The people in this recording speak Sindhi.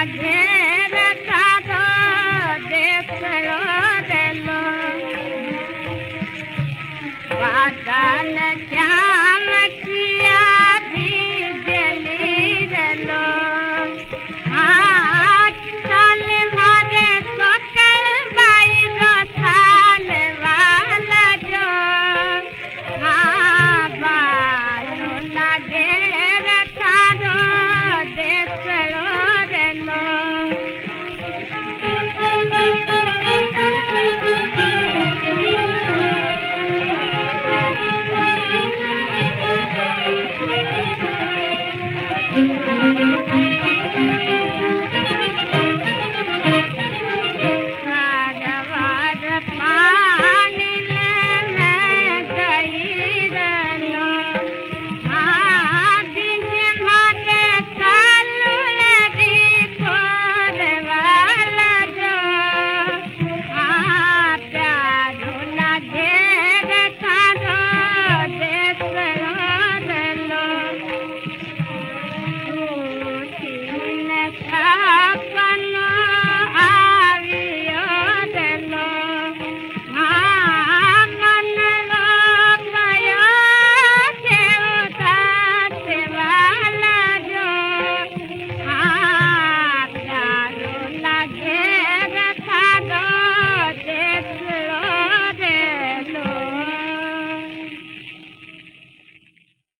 I'm not